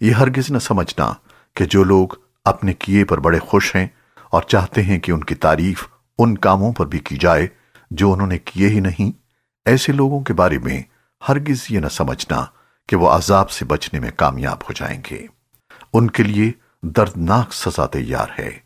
یہ ہرگز نہ سمجھنا کہ جو لوگ اپنے کیے پر بڑے خوش ہیں اور چاہتے ہیں کہ ان کی تعریف ان کاموں پر بھی کی جائے جو انہوں نے کیے ہی نہیں، ایسے لوگوں کے بارے میں ہرگز یہ نہ سمجھنا کہ وہ عذاب سے بچنے میں کامیاب ہو جائیں گے۔ ان کے لیے دردناک سزا تیار ہے۔